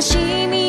悲しみ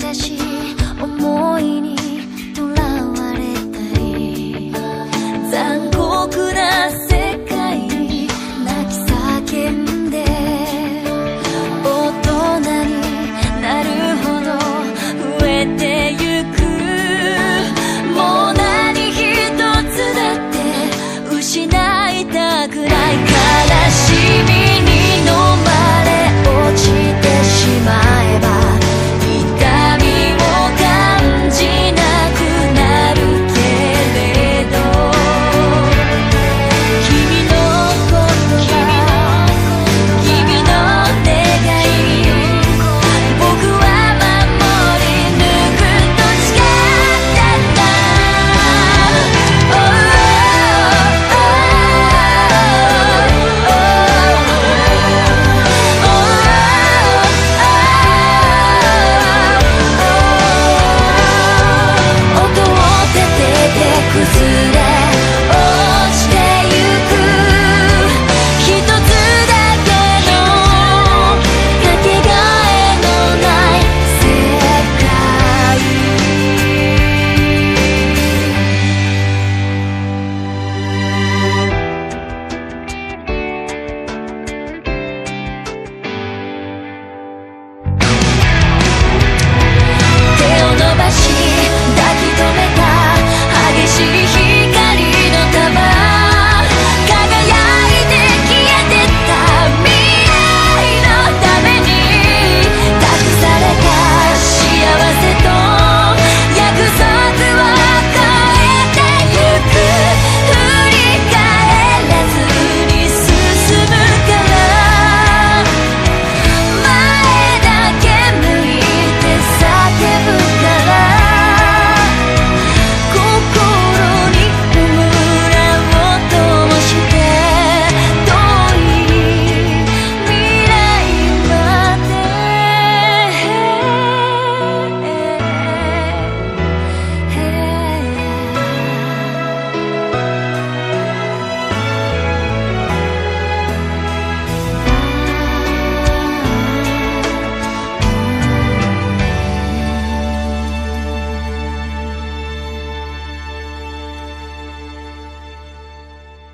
私思いにとら